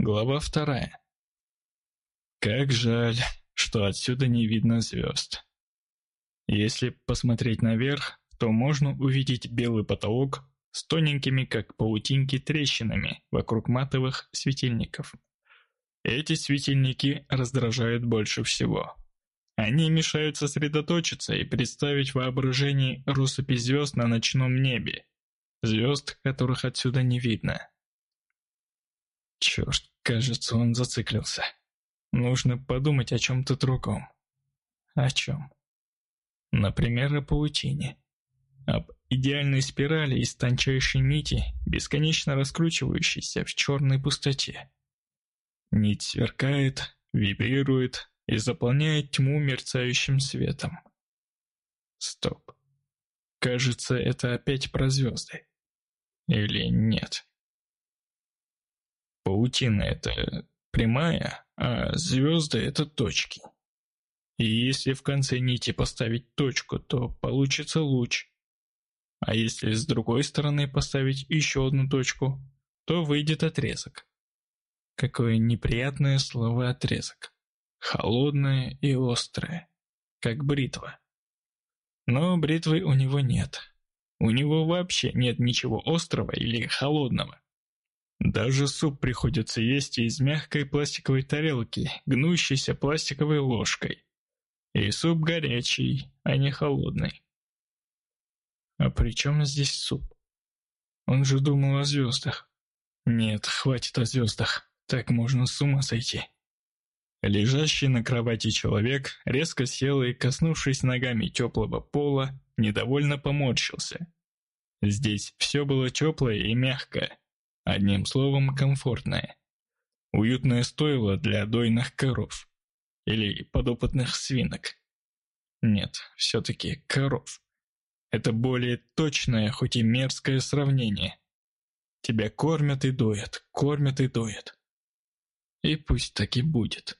Глава вторая. Как жаль, что отсюда не видно звезд. Если посмотреть наверх, то можно увидеть белый потолок с тоненькими, как паутинки, трещинами вокруг матовых светильников. Эти светильники раздражают больше всего. Они мешают сосредоточиться и представить воображение россыпи звезд на ночном небе, звезд, которых отсюда не видно. Черт, кажется, он зациклился. Нужно подумать о чем-то другом. О чем? Например, о паутине. Об идеальной спирали из тончайшей нити, бесконечно раскручивающейся в черной пустоте. Нить сверкает, вибрирует и заполняет тьму мерцающим светом. Стоп. Кажется, это опять про звезды. Или нет? Паутина — это прямая, а звезды — это точки. И если в конце нити поставить точку, то получится луч. А если с другой стороны поставить еще одну точку, то выйдет отрезок. Какое неприятное слово «отрезок». Холодное и острое, как бритва. Но бритвы у него нет. У него вообще нет ничего острого или холодного. Даже суп приходится есть из мягкой пластиковой тарелки, гнущейся пластиковой ложкой. И суп горячий, а не холодный. А при чем здесь суп? Он же думал о звездах. Нет, хватит о звездах, так можно с ума сойти. Лежащий на кровати человек резко сел и, коснувшись ногами теплого пола, недовольно поморщился. Здесь все было теплое и мягкое, Одним словом, комфортное. Уютное стойло для дойных коров. Или подопытных свинок. Нет, все-таки коров. Это более точное, хоть и мерзкое сравнение. Тебя кормят и доят, кормят и доят. И пусть так и будет.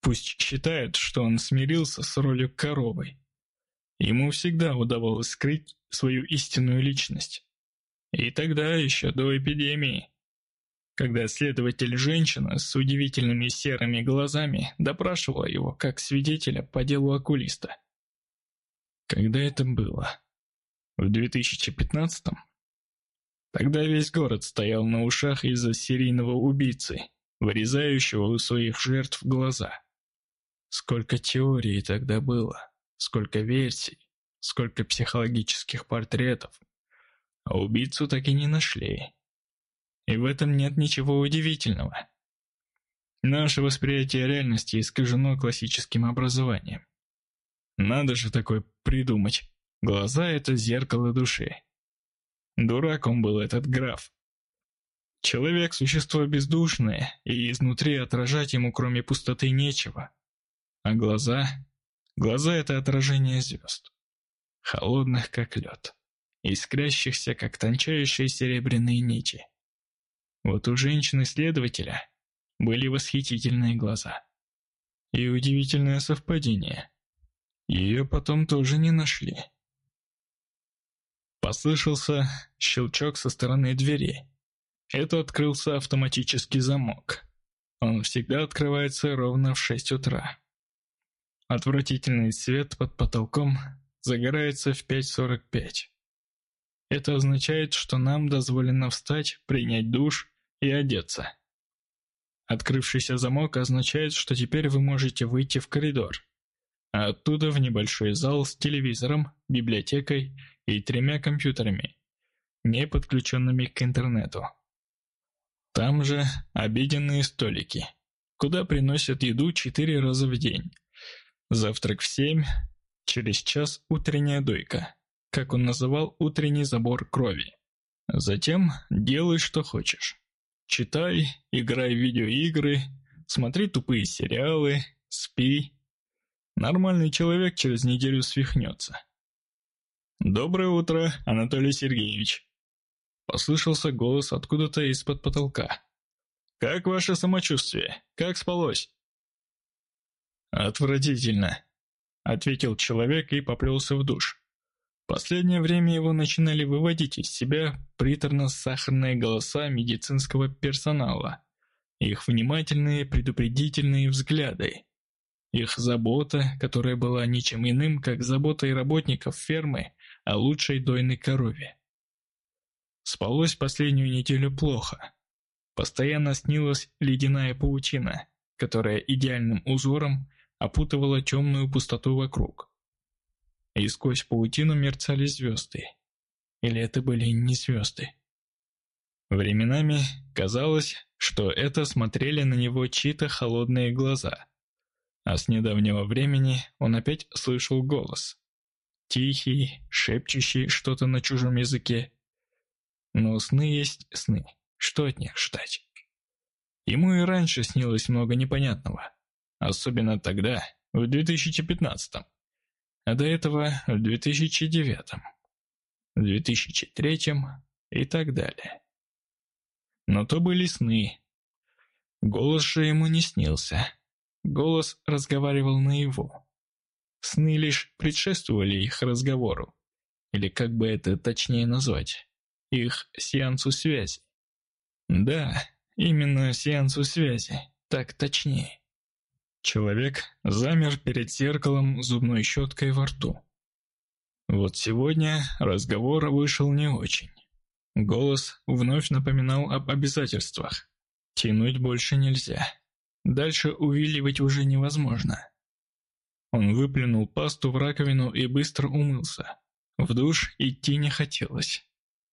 Пусть считает, что он смирился с ролью коровы. Ему всегда удавалось скрыть свою истинную личность. И тогда еще до эпидемии. Когда следователь-женщина с удивительными серыми глазами допрашивала его как свидетеля по делу окулиста. Когда это было? В 2015-м? Тогда весь город стоял на ушах из-за серийного убийцы, вырезающего у своих жертв глаза. Сколько теорий тогда было, сколько версий, сколько психологических портретов, а убийцу так и не нашли. И в этом нет ничего удивительного. Наше восприятие реальности искажено классическим образованием. Надо же такое придумать. Глаза — это зеркало души. Дурак он был, этот граф. Человек — существо бездушное, и изнутри отражать ему кроме пустоты нечего. А глаза? Глаза — это отражение звезд. Холодных, как лед искрящихся, как тончайшие серебряные нити. Вот у женщины-следователя были восхитительные глаза. И удивительное совпадение. Ее потом тоже не нашли. Послышался щелчок со стороны двери. Это открылся автоматический замок. Он всегда открывается ровно в шесть утра. Отвратительный свет под потолком загорается в 5.45. Это означает, что нам дозволено встать, принять душ и одеться. Открывшийся замок означает, что теперь вы можете выйти в коридор, а оттуда в небольшой зал с телевизором, библиотекой и тремя компьютерами, не подключенными к интернету. Там же обеденные столики, куда приносят еду четыре раза в день. Завтрак в семь, через час утренняя дойка как он называл утренний забор крови. Затем делай, что хочешь. Читай, играй в видеоигры, смотри тупые сериалы, спи. Нормальный человек через неделю свихнется. «Доброе утро, Анатолий Сергеевич!» Послышался голос откуда-то из-под потолка. «Как ваше самочувствие? Как спалось?» «Отвратительно», — ответил человек и поплелся в душ. Последнее время его начинали выводить из себя приторно-сахарные голоса медицинского персонала их внимательные предупредительные взгляды, их забота, которая была ничем иным, как заботой работников фермы о лучшей дойной корове. Спалось последнюю неделю плохо. Постоянно снилась ледяная паутина, которая идеальным узором опутывала темную пустоту вокруг. И сквозь паутину мерцали звезды. Или это были не звезды? Временами казалось, что это смотрели на него чьи-то холодные глаза. А с недавнего времени он опять слышал голос. Тихий, шепчущий что-то на чужом языке. Но сны есть сны. Что от них ждать? Ему и раньше снилось много непонятного. Особенно тогда, в 2015 -м. А до этого в 2009 в 2003 и так далее. Но то были сны. Голос же ему не снился. Голос разговаривал наяву. Сны лишь предшествовали их разговору. Или как бы это точнее назвать? Их сеансу связи. Да, именно сеансу связи, так точнее. Человек замер перед зеркалом зубной щеткой во рту. Вот сегодня разговор вышел не очень. Голос вновь напоминал об обязательствах. Тянуть больше нельзя. Дальше увиливать уже невозможно. Он выплюнул пасту в раковину и быстро умылся. В душ идти не хотелось.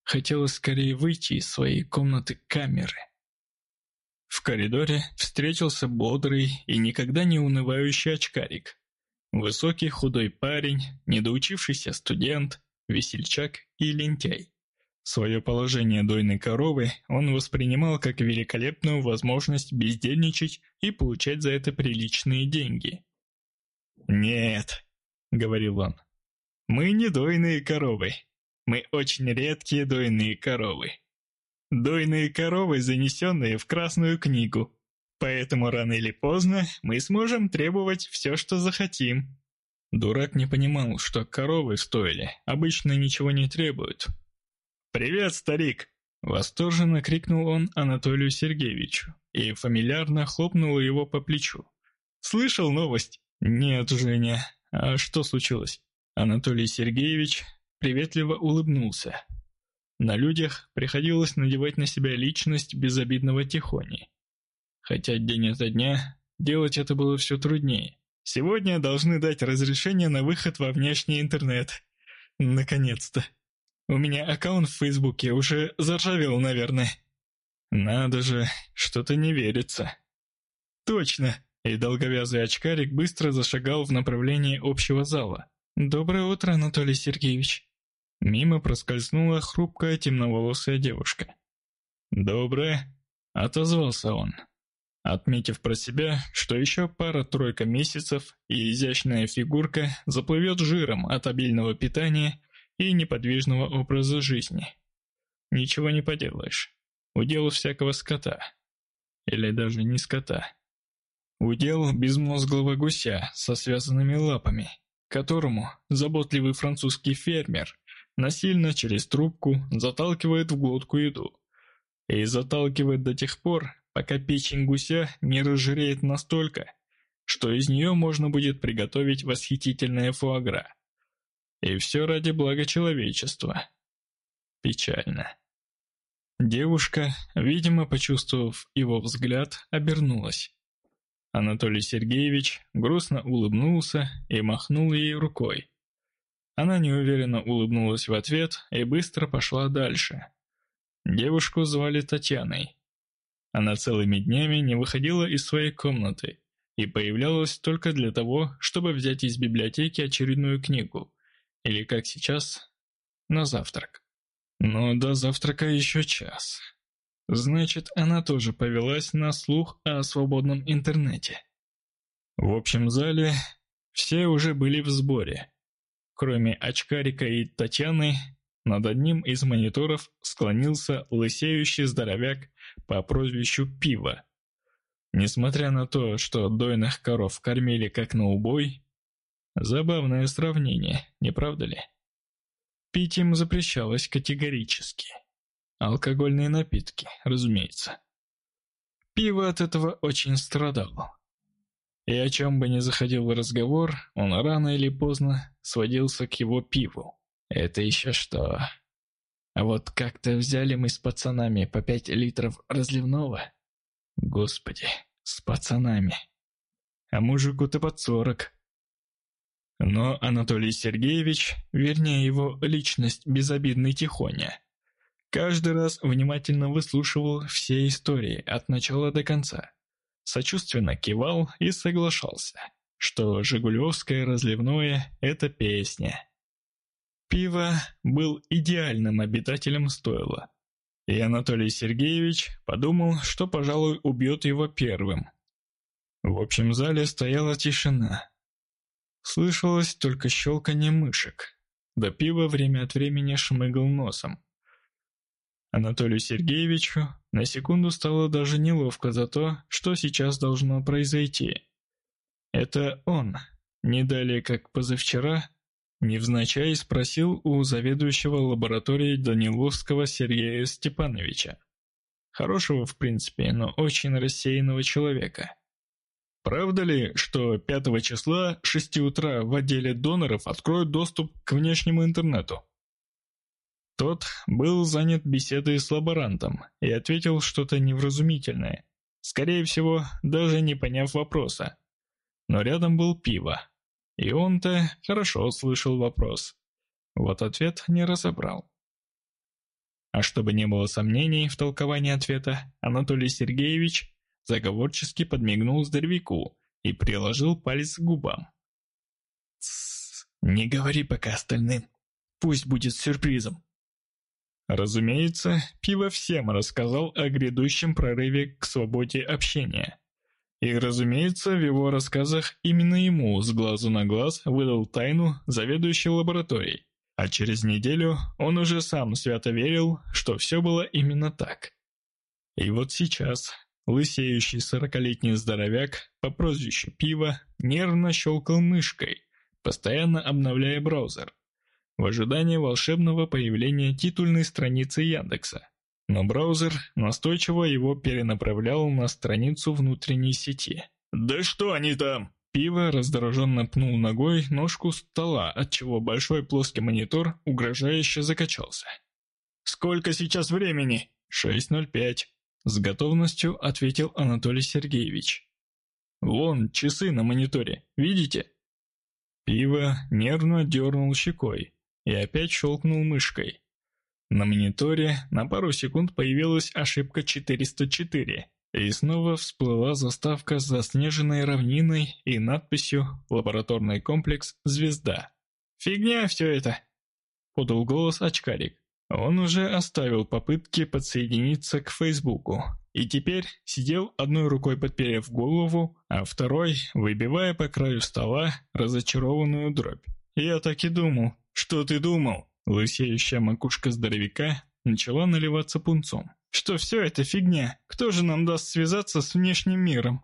Хотелось скорее выйти из своей комнаты камеры. В коридоре встретился бодрый и никогда не унывающий очкарик. Высокий худой парень, недоучившийся студент, весельчак и лентяй. Свое положение дойной коровы он воспринимал как великолепную возможность бездельничать и получать за это приличные деньги. «Нет», — говорил он, — «мы не дойные коровы. Мы очень редкие дойные коровы. Дойные коровы, занесенные в Красную книгу. Поэтому рано или поздно мы сможем требовать все, что захотим». Дурак не понимал, что коровы стоили, обычно ничего не требуют. «Привет, старик!» Восторженно крикнул он Анатолию Сергеевичу и фамильярно хлопнул его по плечу. «Слышал новость?» «Нет, Женя. А что случилось?» Анатолий Сергеевич приветливо улыбнулся. На людях приходилось надевать на себя личность безобидного Тихони. Хотя день ото дня делать это было все труднее. Сегодня должны дать разрешение на выход во внешний интернет. Наконец-то. У меня аккаунт в Фейсбуке уже заржавел, наверное. Надо же, что-то не верится. Точно. И долговязый очкарик быстро зашагал в направлении общего зала. «Доброе утро, Анатолий Сергеевич!» Мимо проскользнула хрупкая темноволосая девушка. «Доброе!» — отозвался он, отметив про себя, что еще пара-тройка месяцев и изящная фигурка заплывет жиром от обильного питания и неподвижного образа жизни. Ничего не поделаешь. Удел всякого скота. Или даже не скота. Удел безмозглого гуся со связанными лапами, которому заботливый французский фермер насильно через трубку заталкивает в глотку еду. И заталкивает до тех пор, пока печень гуся не разжиреет настолько, что из нее можно будет приготовить восхитительное фуагра. И все ради блага человечества. Печально. Девушка, видимо, почувствовав его взгляд, обернулась. Анатолий Сергеевич грустно улыбнулся и махнул ей рукой. Она неуверенно улыбнулась в ответ и быстро пошла дальше. Девушку звали Татьяной. Она целыми днями не выходила из своей комнаты и появлялась только для того, чтобы взять из библиотеки очередную книгу, или, как сейчас, на завтрак. Но до завтрака еще час. Значит, она тоже повелась на слух о свободном интернете. В общем зале все уже были в сборе. Кроме очкарика и Татьяны, над одним из мониторов склонился лысеющий здоровяк по прозвищу Пиво. Несмотря на то, что дойных коров кормили как на убой, забавное сравнение, не правда ли? Пить им запрещалось категорически. Алкогольные напитки, разумеется. Пиво от этого очень страдало. И о чем бы ни заходил разговор, он рано или поздно сводился к его пиву. Это еще что? А вот как-то взяли мы с пацанами по пять литров разливного. Господи, с пацанами. А мужику-то под сорок. Но Анатолий Сергеевич, вернее его личность безобидный Тихоня, каждый раз внимательно выслушивал все истории от начала до конца. Сочувственно кивал и соглашался, что «Жигулевское разливное» — это песня. Пиво был идеальным обитателем стойла, и Анатолий Сергеевич подумал, что, пожалуй, убьет его первым. В общем зале стояла тишина, Слышалось только щелканье мышек. До пива время от времени шмыгал носом. Анатолию Сергеевичу на секунду стало даже неловко за то, что сейчас должно произойти. Это он, не далее как позавчера, невзначай спросил у заведующего лабораторией Даниловского Сергея Степановича. Хорошего, в принципе, но очень рассеянного человека. Правда ли, что 5 числа 6 утра в отделе доноров откроют доступ к внешнему интернету? Тот был занят беседой с лаборантом и ответил что-то невразумительное, скорее всего, даже не поняв вопроса. Но рядом был пиво, и он-то хорошо слышал вопрос. Вот ответ не разобрал. А чтобы не было сомнений в толковании ответа, Анатолий Сергеевич заговорчески подмигнул здоровяку и приложил палец к губам. «Тссс, не говори пока остальным. Пусть будет сюрпризом». Разумеется, Пиво всем рассказал о грядущем прорыве к свободе общения. И, разумеется, в его рассказах именно ему с глазу на глаз выдал тайну заведующей лабораторией. А через неделю он уже сам свято верил, что все было именно так. И вот сейчас, Лысеющий сорокалетний здоровяк по прозвищу Пиво нервно щелкал мышкой, постоянно обновляя браузер, в ожидании волшебного появления титульной страницы Яндекса. Но браузер настойчиво его перенаправлял на страницу внутренней сети. «Да что они там?» Пиво раздраженно пнул ногой ножку стола, отчего большой плоский монитор угрожающе закачался. «Сколько сейчас времени?» «6.05». С готовностью ответил Анатолий Сергеевич. «Вон, часы на мониторе, видите?» Пиво нервно дернул щекой и опять щелкнул мышкой. На мониторе на пару секунд появилась ошибка 404, и снова всплыла заставка с заснеженной равниной и надписью «Лабораторный комплекс «Звезда». «Фигня все это!» — подал голос очкарик. Он уже оставил попытки подсоединиться к Фейсбуку и теперь сидел одной рукой подперев голову, а второй выбивая по краю стола разочарованную дробь. «Я так и думал. Что ты думал?» Лысеющая макушка здоровяка начала наливаться пунцом. «Что все это фигня? Кто же нам даст связаться с внешним миром?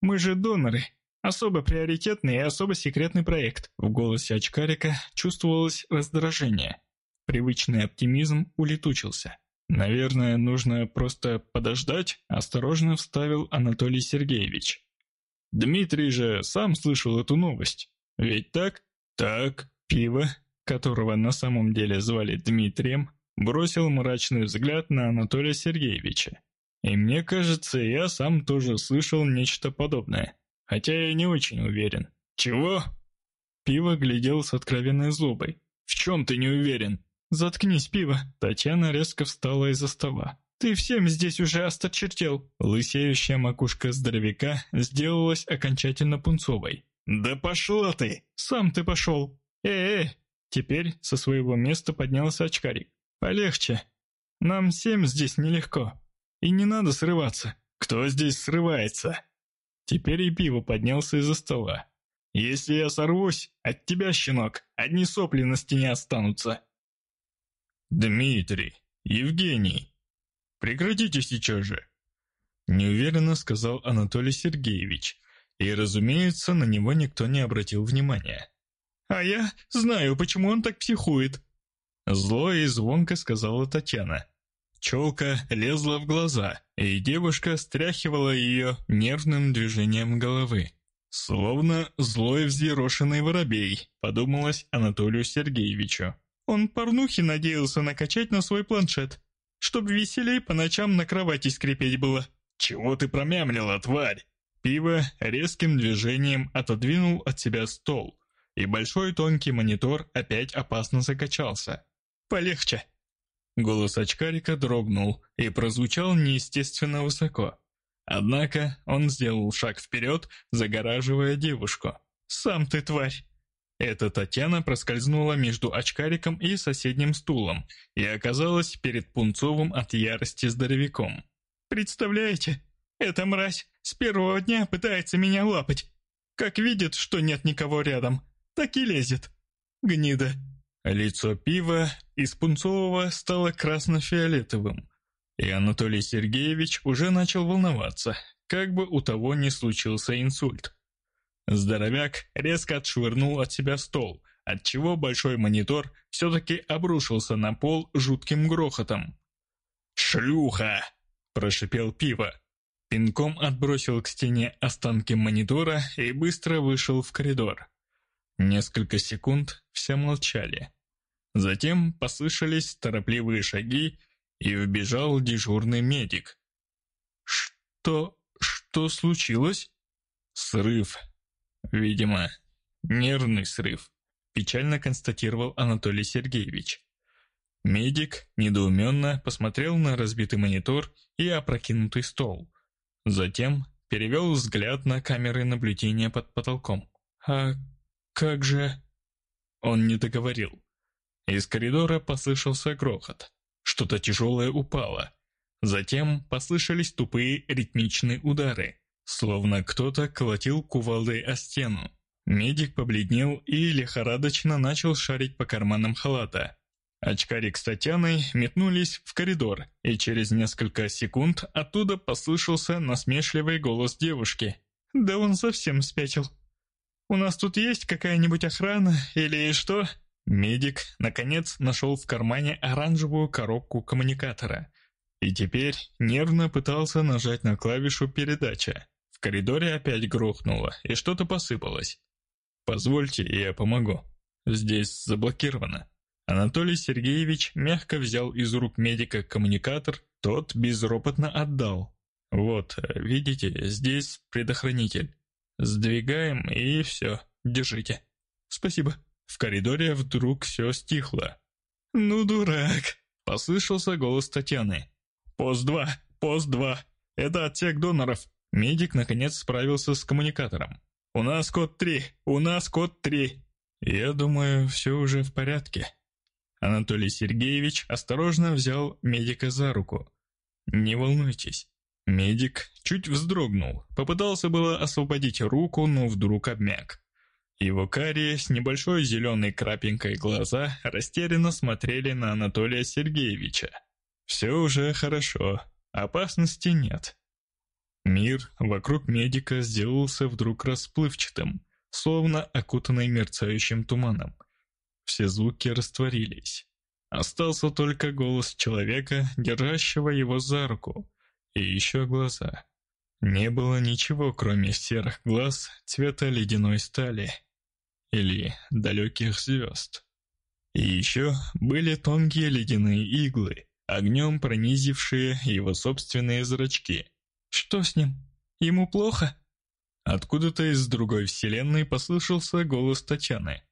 Мы же доноры. Особо приоритетный и особо секретный проект». В голосе очкарика чувствовалось раздражение. Привычный оптимизм улетучился. «Наверное, нужно просто подождать», – осторожно вставил Анатолий Сергеевич. «Дмитрий же сам слышал эту новость. Ведь так?» «Так». Пиво, которого на самом деле звали Дмитрием, бросил мрачный взгляд на Анатолия Сергеевича. И мне кажется, я сам тоже слышал нечто подобное. Хотя я не очень уверен. «Чего?» Пиво глядел с откровенной злобой. «В чем ты не уверен?» «Заткнись, пиво!» Татьяна резко встала из-за стола. «Ты всем здесь уже осточертел!» Лысеющая макушка здоровяка сделалась окончательно пунцовой. «Да пошла ты!» «Сам ты пошел!» «Э-э!» Теперь со своего места поднялся очкарик. «Полегче. Нам всем здесь нелегко. И не надо срываться». «Кто здесь срывается?» Теперь и пиво поднялся из-за стола. «Если я сорвусь, от тебя, щенок, одни сопли на стене останутся». «Дмитрий! Евгений! Прекратите сейчас же!» Неуверенно сказал Анатолий Сергеевич, и, разумеется, на него никто не обратил внимания. «А я знаю, почему он так психует!» Зло и звонко сказала Татьяна. Челка лезла в глаза, и девушка стряхивала ее нервным движением головы. Словно злой взъерошенный воробей, подумалось Анатолию Сергеевичу. Он порнухи надеялся накачать на свой планшет, чтобы веселей по ночам на кровати скрипеть было. «Чего ты промямлила, тварь?» Пиво резким движением отодвинул от себя стол, и большой тонкий монитор опять опасно закачался. «Полегче!» Голос очкарика дрогнул и прозвучал неестественно высоко. Однако он сделал шаг вперед, загораживая девушку. «Сам ты тварь!» Эта Татьяна проскользнула между очкариком и соседним стулом и оказалась перед Пунцовым от ярости здоровяком. «Представляете, эта мразь с первого дня пытается меня лапать. Как видит, что нет никого рядом, так и лезет. Гнида». Лицо пива из пунцового стало красно-фиолетовым, и Анатолий Сергеевич уже начал волноваться, как бы у того не случился инсульт. Здоровяк резко отшвырнул от себя стол, отчего большой монитор все-таки обрушился на пол жутким грохотом. «Шлюха!» – прошипел пиво. Пинком отбросил к стене останки монитора и быстро вышел в коридор. Несколько секунд все молчали. Затем послышались торопливые шаги, и вбежал дежурный медик. «Что... что случилось?» «Срыв. Видимо, нервный срыв», – печально констатировал Анатолий Сергеевич. Медик недоуменно посмотрел на разбитый монитор и опрокинутый стол. Затем перевел взгляд на камеры наблюдения под потолком. «А как же...» Он не договорил. Из коридора послышался грохот. Что-то тяжелое упало. Затем послышались тупые ритмичные удары, словно кто-то колотил кувалдой о стену. Медик побледнел и лихорадочно начал шарить по карманам халата. Очкарик с Татьяной метнулись в коридор, и через несколько секунд оттуда послышался насмешливый голос девушки. «Да он совсем спятил. У нас тут есть какая-нибудь охрана или что?» Медик, наконец, нашел в кармане оранжевую коробку коммуникатора и теперь нервно пытался нажать на клавишу передача. В коридоре опять грохнуло, и что-то посыпалось. «Позвольте, я помогу. Здесь заблокировано». Анатолий Сергеевич мягко взял из рук медика коммуникатор, тот безропотно отдал. «Вот, видите, здесь предохранитель. Сдвигаем, и все, держите». «Спасибо». В коридоре вдруг все стихло. «Ну, дурак!» – послышался голос Татьяны. «Пост 2! Пост 2! Это отсек доноров!» Медик наконец справился с коммуникатором. «У нас код 3! У нас код 3!» «Я думаю, все уже в порядке». Анатолий Сергеевич осторожно взял медика за руку. «Не волнуйтесь». Медик чуть вздрогнул, попытался было освободить руку, но вдруг обмяк. Его карие с небольшой зеленой крапинкой глаза растерянно смотрели на Анатолия Сергеевича. «Все уже хорошо, опасности нет». Мир вокруг медика сделался вдруг расплывчатым, словно окутанный мерцающим туманом. Все звуки растворились. Остался только голос человека, держащего его за руку, и еще глаза. Не было ничего, кроме серых глаз цвета ледяной стали или далеких звезд. И еще были тонкие ледяные иглы, огнем пронизившие его собственные зрачки. «Что с ним? Ему плохо?» Откуда-то из другой вселенной послышался голос Татьяны.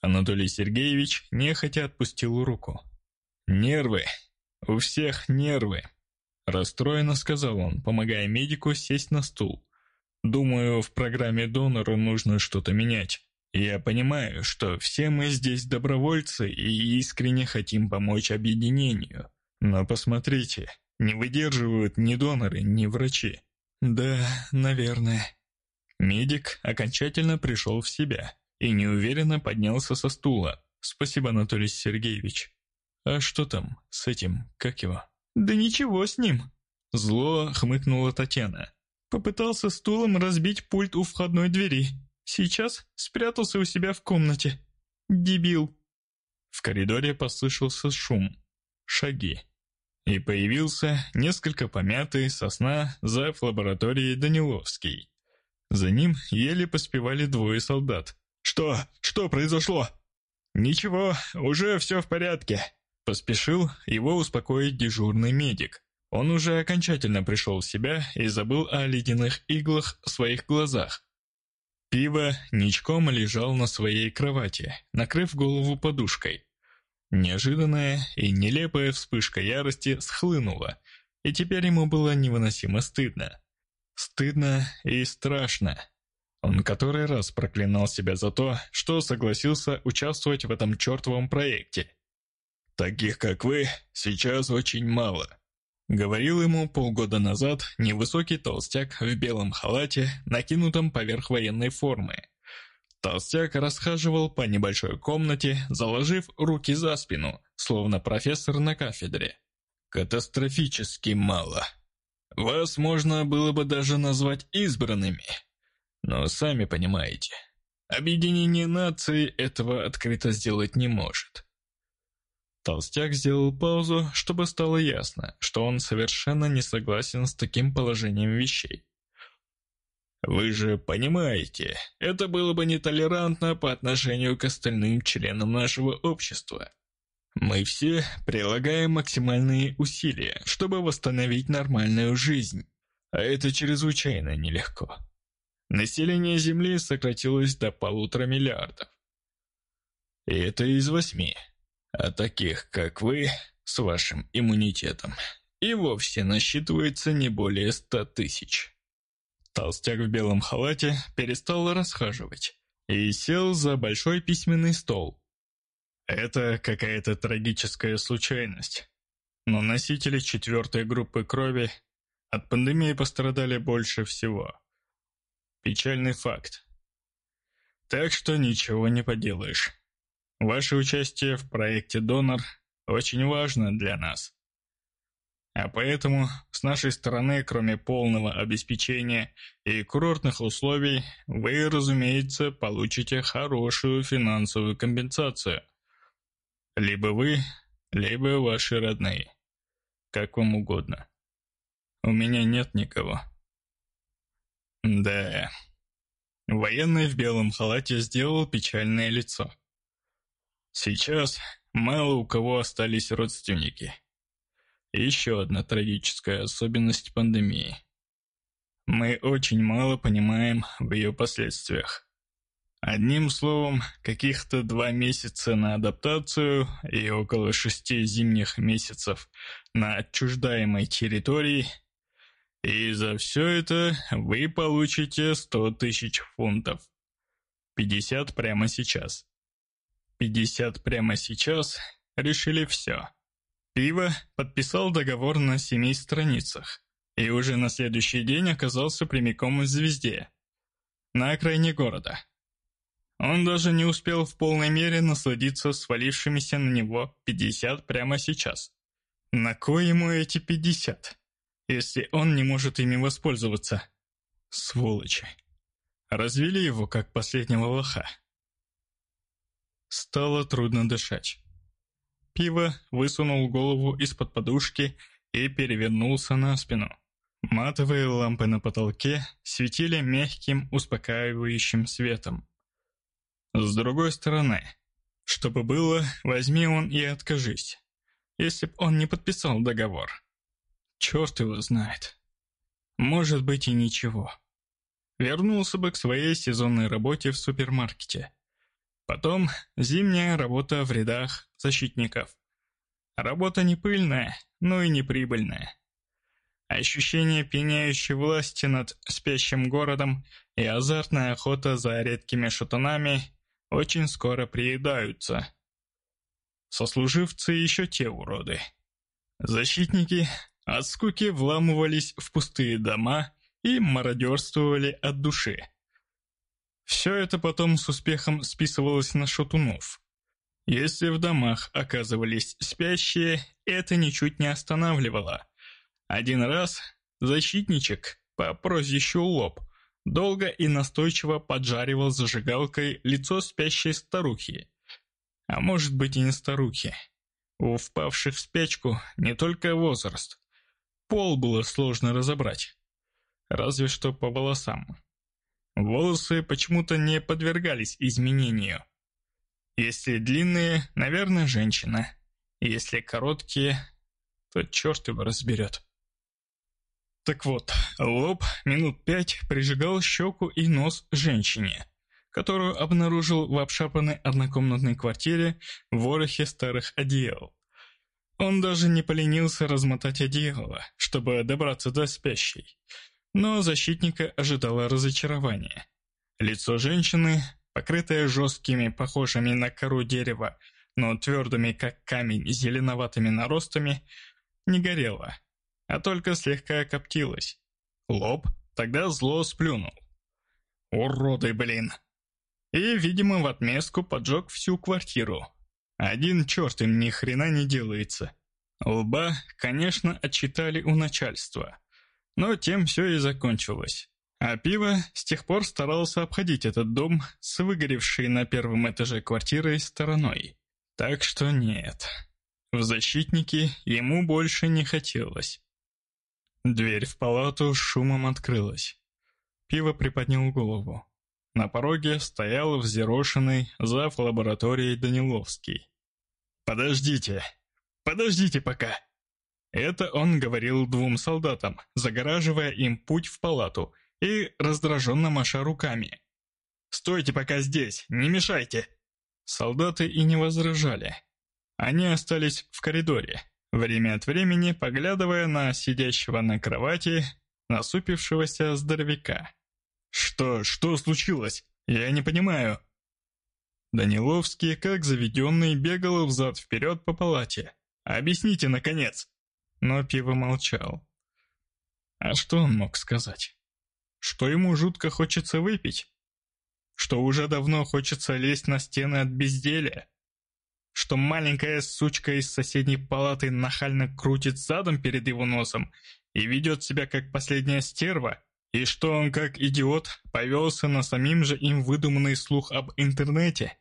Анатолий Сергеевич нехотя отпустил руку. «Нервы! У всех нервы!» Расстроенно сказал он, помогая медику сесть на стул. «Думаю, в программе донора нужно что-то менять. Я понимаю, что все мы здесь добровольцы и искренне хотим помочь объединению. Но посмотрите, не выдерживают ни доноры, ни врачи. Да, наверное. Медик окончательно пришел в себя и неуверенно поднялся со стула. Спасибо, Анатолий Сергеевич. А что там с этим, как его? Да ничего с ним. Зло хмыкнула Татьяна. Попытался стулом разбить пульт у входной двери. Сейчас спрятался у себя в комнате. Дебил. В коридоре послышался шум. Шаги. и появился несколько помятый сосна за лабораторией Даниловский. За ним еле поспевали двое солдат. «Что? Что произошло?» «Ничего, уже все в порядке», – поспешил его успокоить дежурный медик. Он уже окончательно пришел в себя и забыл о ледяных иглах в своих глазах. Пиво ничком лежал на своей кровати, накрыв голову подушкой. Неожиданная и нелепая вспышка ярости схлынула, и теперь ему было невыносимо стыдно. Стыдно и страшно. Он который раз проклинал себя за то, что согласился участвовать в этом чертовом проекте. «Таких, как вы, сейчас очень мало», — говорил ему полгода назад невысокий толстяк в белом халате, накинутом поверх военной формы. Толстяк расхаживал по небольшой комнате, заложив руки за спину, словно профессор на кафедре. «Катастрофически мало. Вас можно было бы даже назвать избранными. Но сами понимаете, объединение нации этого открыто сделать не может». Толстяк сделал паузу, чтобы стало ясно, что он совершенно не согласен с таким положением вещей. Вы же понимаете, это было бы нетолерантно по отношению к остальным членам нашего общества. Мы все прилагаем максимальные усилия, чтобы восстановить нормальную жизнь, а это чрезвычайно нелегко. Население Земли сократилось до полутора миллиардов. И это из восьми. А таких, как вы, с вашим иммунитетом, и вовсе насчитывается не более ста тысяч. Толстяк в белом халате перестал расхаживать и сел за большой письменный стол. Это какая-то трагическая случайность. Но носители четвертой группы крови от пандемии пострадали больше всего. Печальный факт. Так что ничего не поделаешь. Ваше участие в проекте «Донор» очень важно для нас. А поэтому с нашей стороны, кроме полного обеспечения и курортных условий, вы, разумеется, получите хорошую финансовую компенсацию. Либо вы, либо ваши родные. Как вам угодно. У меня нет никого. Да. Военный в белом халате сделал печальное лицо. Сейчас мало у кого остались родственники еще одна трагическая особенность пандемии. Мы очень мало понимаем в ее последствиях. Одним словом, каких-то два месяца на адаптацию и около шести зимних месяцев на отчуждаемой территории, и за все это вы получите 100 тысяч фунтов. 50 прямо сейчас. 50 прямо сейчас решили все. Пиво подписал договор на семи страницах и уже на следующий день оказался прямиком в «Звезде», на окраине города. Он даже не успел в полной мере насладиться свалившимися на него 50 прямо сейчас. На кой ему эти 50, если он не может ими воспользоваться? Сволочи. Развели его, как последнего лоха. Стало трудно дышать. Пиво высунул голову из-под подушки и перевернулся на спину. Матовые лампы на потолке светили мягким, успокаивающим светом. С другой стороны, чтобы было, возьми он и откажись, если б он не подписал договор. Черт его знает. Может быть и ничего. Вернулся бы к своей сезонной работе в супермаркете. Потом зимняя работа в рядах защитников. Работа не пыльная, но и не прибыльная. Ощущение пьяняющей власти над спящим городом и азартная охота за редкими шатунами очень скоро приедаются. Сослуживцы еще те уроды. Защитники от скуки вламывались в пустые дома и мародерствовали от души. Все это потом с успехом списывалось на шатунов. Если в домах оказывались спящие, это ничуть не останавливало. Один раз защитничек по прозвищу Лоб долго и настойчиво поджаривал зажигалкой лицо спящей старухи. А может быть и не старухи. У впавших в спячку не только возраст. Пол было сложно разобрать. Разве что по волосам. Волосы почему-то не подвергались изменению. Если длинные, наверное, женщина. Если короткие, то черт его разберет. Так вот, лоб минут пять прижигал щеку и нос женщине, которую обнаружил в обшапанной однокомнатной квартире в ворохе старых одеял. Он даже не поленился размотать одеяло, чтобы добраться до спящей. Но защитника ожидало разочарование. Лицо женщины, покрытое жесткими, похожими на кору дерева, но твердыми, как камень, зеленоватыми наростами, не горело, а только слегка коптилось. Лоб тогда зло сплюнул. «Уроды, блин!» И, видимо, в отместку поджег всю квартиру. Один черт им ни хрена не делается. Лба, конечно, отчитали у начальства. Но тем все и закончилось. А пиво с тех пор старался обходить этот дом с выгоревшей на первом этаже квартирой стороной. Так что нет. В защитники ему больше не хотелось. Дверь в палату шумом открылась. Пиво приподнял голову. На пороге стоял взъерошенный зав. лабораторией Даниловский. «Подождите! Подождите пока!» Это он говорил двум солдатам, загораживая им путь в палату и раздраженно маша руками. «Стойте пока здесь, не мешайте!» Солдаты и не возражали. Они остались в коридоре, время от времени поглядывая на сидящего на кровати насупившегося здоровяка. «Что, что случилось? Я не понимаю». Даниловский, как заведенный, бегал взад-вперед по палате. «Объясните, наконец!» Но пиво молчал. А что он мог сказать? Что ему жутко хочется выпить? Что уже давно хочется лезть на стены от безделия? Что маленькая сучка из соседней палаты нахально крутит задом перед его носом и ведет себя как последняя стерва? И что он, как идиот, повелся на самим же им выдуманный слух об интернете?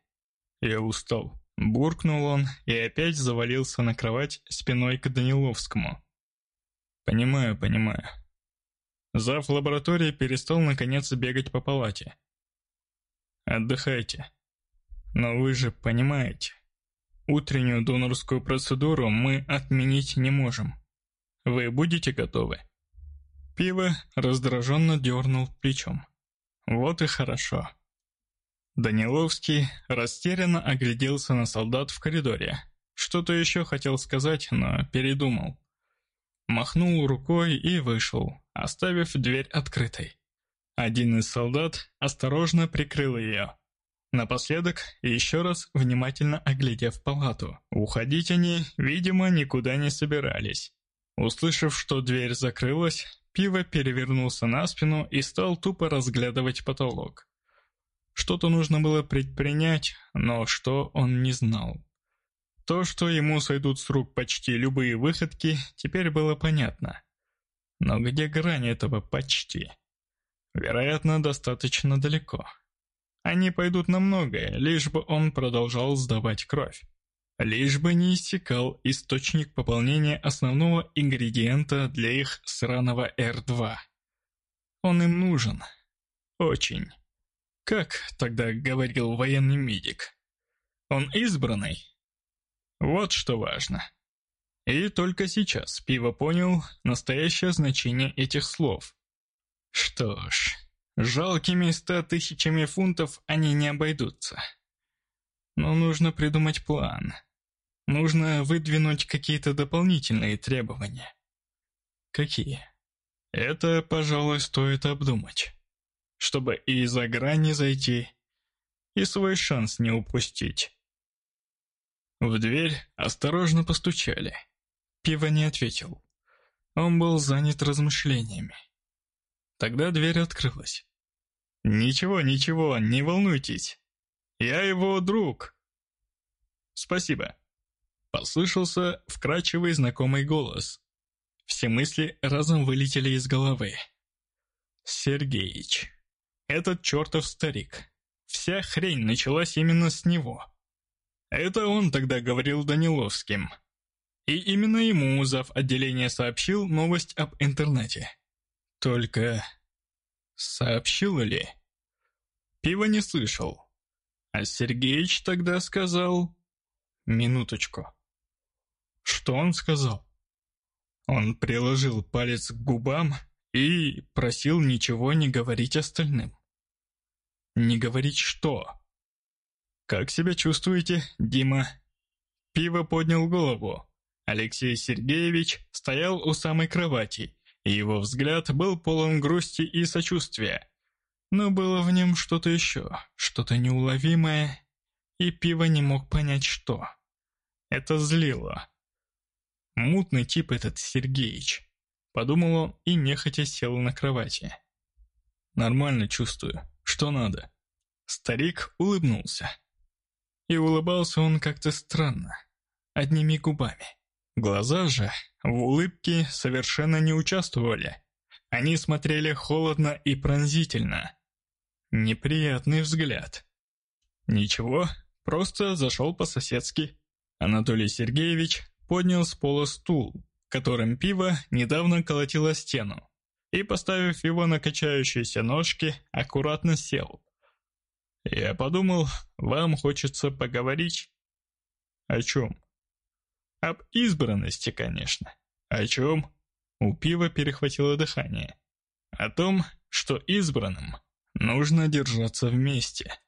Я устал. Буркнул он и опять завалился на кровать спиной к Даниловскому. «Понимаю, понимаю». Зав лаборатории перестал наконец бегать по палате. «Отдыхайте. Но вы же понимаете, утреннюю донорскую процедуру мы отменить не можем. Вы будете готовы?» Пиво раздраженно дернул плечом. «Вот и хорошо». Даниловский растерянно огляделся на солдат в коридоре. Что-то еще хотел сказать, но передумал. Махнул рукой и вышел, оставив дверь открытой. Один из солдат осторожно прикрыл ее. Напоследок, еще раз внимательно оглядев палату. Уходить они, видимо, никуда не собирались. Услышав, что дверь закрылась, Пиво перевернулся на спину и стал тупо разглядывать потолок. Что-то нужно было предпринять, но что он не знал. То, что ему сойдут с рук почти любые выходки, теперь было понятно. Но где грань этого «почти»? Вероятно, достаточно далеко. Они пойдут на многое, лишь бы он продолжал сдавать кровь. Лишь бы не иссякал источник пополнения основного ингредиента для их сраного R2. Он им нужен. Очень. Как тогда говорил военный медик? Он избранный? Вот что важно. И только сейчас Пиво понял настоящее значение этих слов. Что ж, жалкими ста тысячами фунтов они не обойдутся. Но нужно придумать план. Нужно выдвинуть какие-то дополнительные требования. Какие? Это, пожалуй, стоит обдумать чтобы и за грани зайти, и свой шанс не упустить. В дверь осторожно постучали. Пиво не ответил. Он был занят размышлениями. Тогда дверь открылась. «Ничего, ничего, не волнуйтесь. Я его друг». «Спасибо», — послышался вкрадчивый знакомый голос. Все мысли разом вылетели из головы. «Сергеич». Этот чертов старик. Вся хрень началась именно с него. Это он тогда говорил Даниловским. И именно ему зав. отделения сообщил новость об интернете. Только... сообщил ли? Пиво не слышал. А Сергеич тогда сказал... Минуточку. Что он сказал? Он приложил палец к губам и просил ничего не говорить остальным. Не говорить что? Как себя чувствуете, Дима? Пиво поднял голову. Алексей Сергеевич стоял у самой кровати, и его взгляд был полон грусти и сочувствия. Но было в нем что-то еще, что-то неуловимое, и Пиво не мог понять, что. Это злило. Мутный тип этот Сергеич. Подумал он и нехотя сел на кровати. Нормально чувствую. Что надо? Старик улыбнулся. И улыбался он как-то странно, одними губами. Глаза же в улыбке совершенно не участвовали. Они смотрели холодно и пронзительно. Неприятный взгляд. Ничего, просто зашел по-соседски. Анатолий Сергеевич поднял с пола стул, которым пиво недавно колотило стену, и, поставив его на качающиеся ножки, аккуратно сел. «Я подумал, вам хочется поговорить». «О чем?» «Об избранности, конечно». «О чем?» У пива перехватило дыхание. «О том, что избранным нужно держаться вместе».